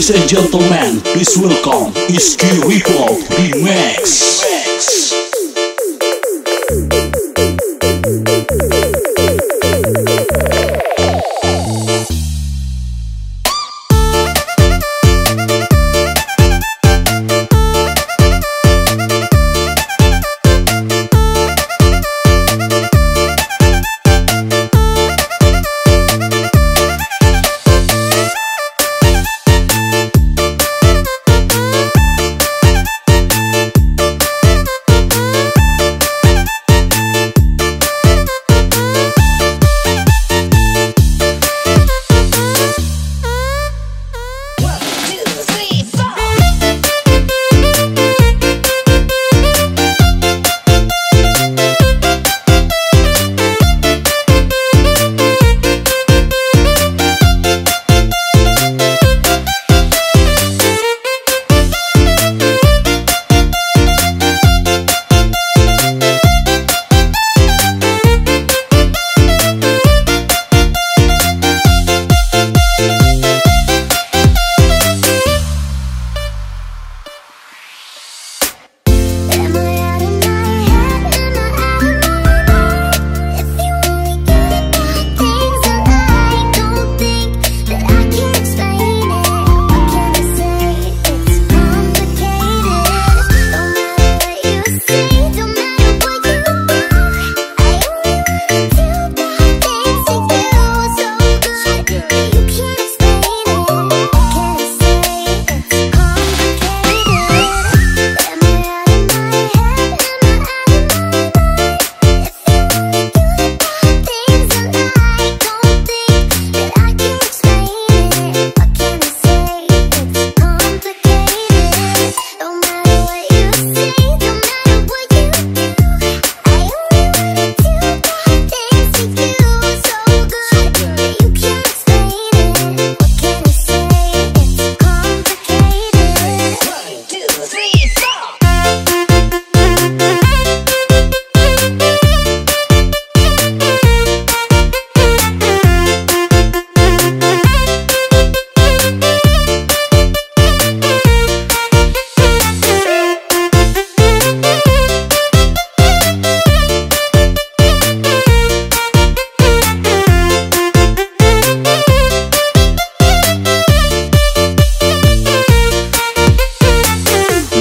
Ladies and gentlemen, please welcome Iski Report Remix.